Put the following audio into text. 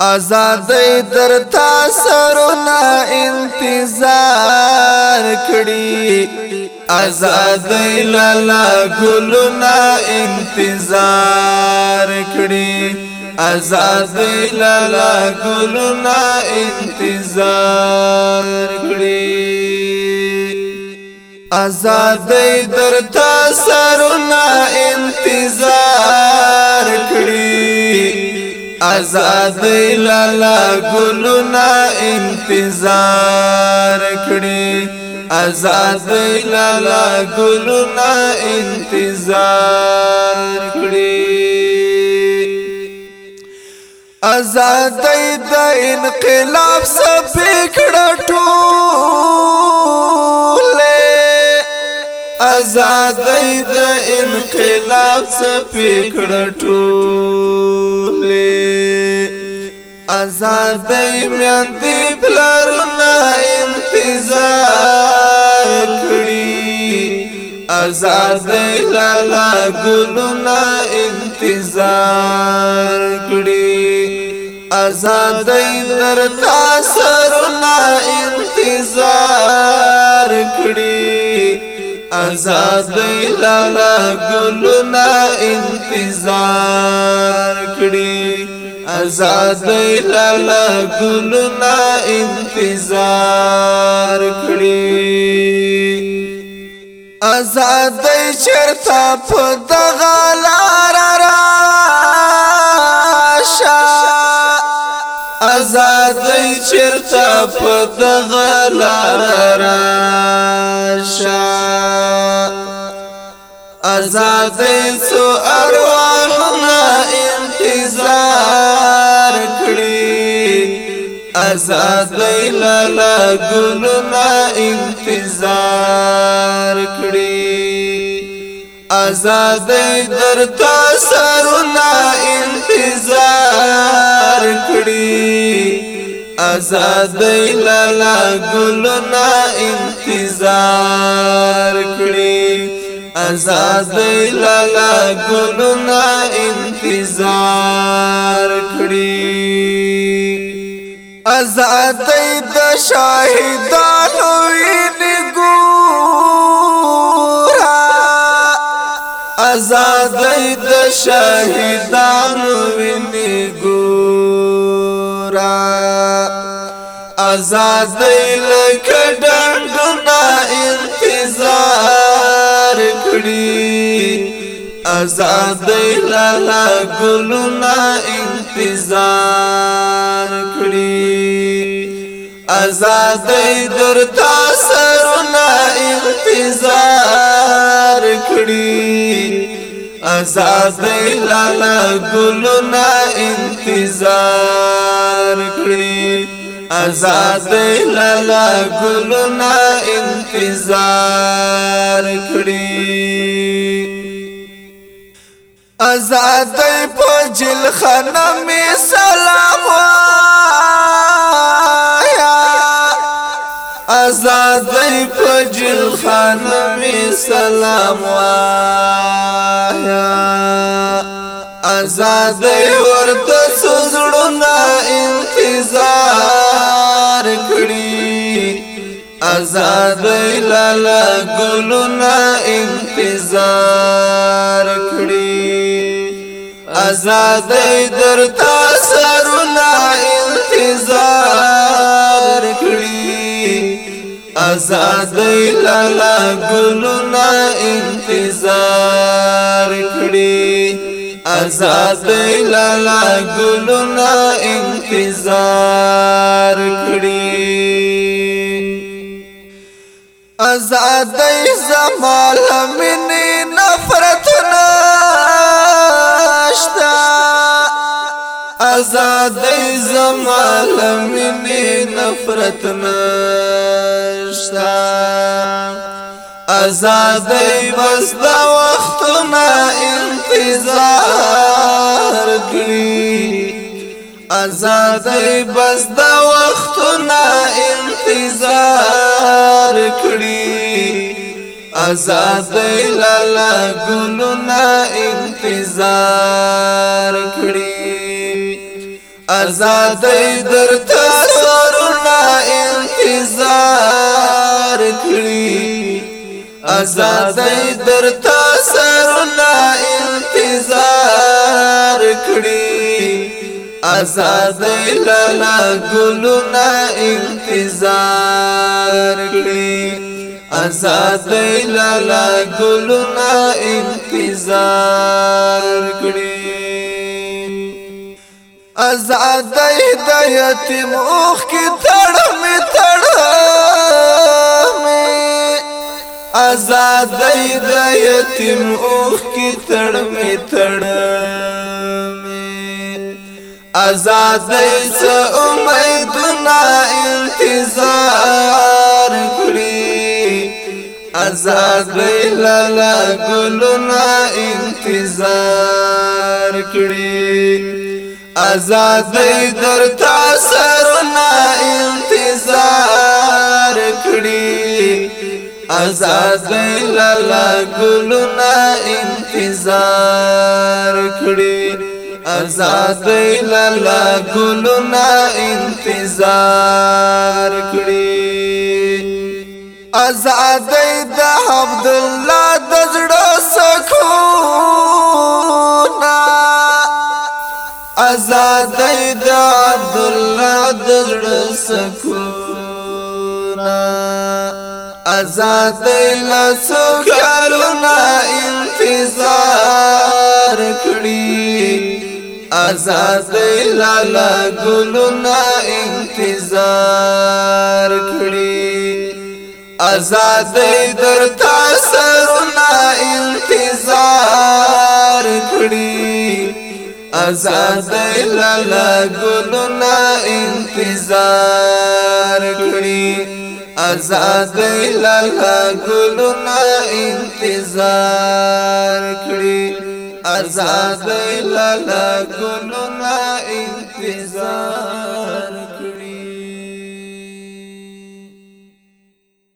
آزادۍ در تا سرونه انتظار کړی آزادۍ لالا ګلونه انتظار کړی آزادۍ لالا ګلونه انتظار کړی آزادۍ در تا سرونه انتظار آزادی لالا گلونا انتظار کړي آزادی لالا گلونا انتظار کړي آزادی د انقلاب سپېکړه ټوله آزادی د انقلاب سپېکړه ټوله آزاد میاند پلر نه انتظار کړی آزاد لالا ګلو نه انتظار کړی آزاد در تا سر نه انتظار کړی آزاد لالا ګلو نه انتظار کړی آزادۍ لاله ګلونه انتظار کړي آزادۍ چرته په دغه لار راشه آزادۍ چرته په دغه لار راشه آزادۍ سو ارو آزادۍ لالا ګلونه انتظار کړي آزادۍ درته سرونه انتظار کړي آزادۍ لالا ګلونه انتظار کړي آزادۍ لالا ګلونه انتظار کړي ازادۍ د شاهدانو وینې ګورا ازادۍ د شاهدانو وینې ګورا ازادۍ لکه ډنډونه انتظار کړی آزاد لالا گلونا انتظار آزادۍ درتا سرونه انتظار کړی آزادۍ لالا ګلونه انتظار کړی آزادۍ لالا ګلونه انتظار کړی آزادۍ په جلخانه می سلام آزاد دی پجل خانمی سلام وایا آزاد دی ورته سزړونا انتظار کړی آزاد دی لالا ګلونا انتظار کړی آزاد دی درته آزادۍ لالا ګلونه انتظار کړي آزادۍ لالا ګلونه انتظار کړي آزادۍ زمال منې نفرتونه شتا آزادۍ زمال منې نفرتونه آزادۍ بس دا وختونه انتظار کړی آزادۍ بس دا وختونه انتظار کړی آزادۍ لالا ګلونه انتظار کړی آزادۍ درته آزادی در تا سرنا انتظار کړی آزادی لنا ګلونا انتظار کړی آزادی لنا ګلونا انتظار کړی آزادی د یتیم اوخ کې آزادی د یتیم اوخ کی تړ می تړ آزادی سه امیدونه انتظار کړی آزادی لالا ګلونه انتظار کړی آزادی در تا سرنا انتظار کړی آزاد لالا ګلونا انتظار کړی آزاد لالا ګلونا انتظار کړی آزاد د عبد الله د زړه سکونا آزاد د عبد الله د زړه سکونا آزاد لس کلونا انتظار کړی آزاد لالا ګلونا انتظار کړی آزاد درتا سرنا انتظار کړی آزاد لالا ګلونا انتظار کړی آزادۍ لاله ګلونه انتظار کړی آزادۍ لاله ګلونه انتظار